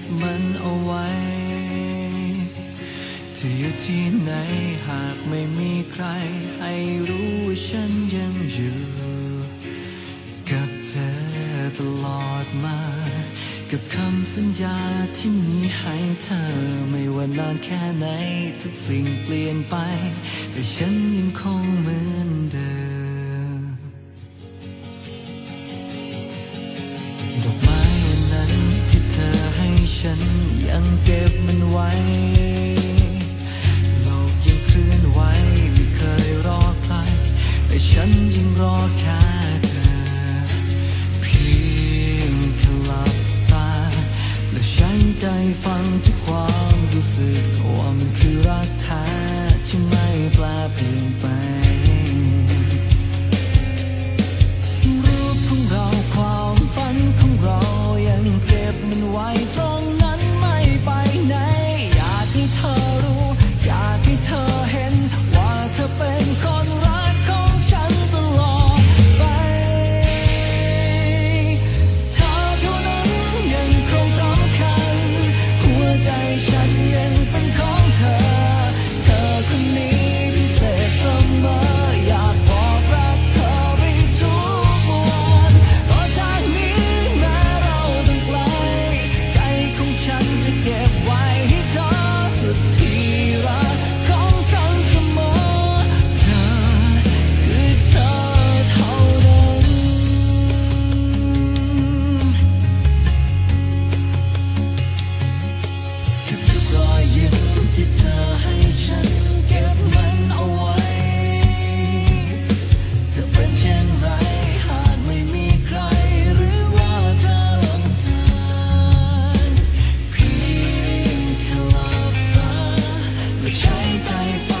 ็บมันเอาไว้เธออยู่ที่ไหนหากไม่มีใคร ให้รู้ว่าฉันยังอยู่ กับเธอตลอดมา กับคำสัญญาที่มีให้เธอ ไม่ว่านานแค่ไหนทุกสิ่งเปลี่ยนไป แต่ฉันยังคงเหมือนเดิม ช้ใจฟังทุกความรู้สึกว่ามัน ใจฟ้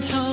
time.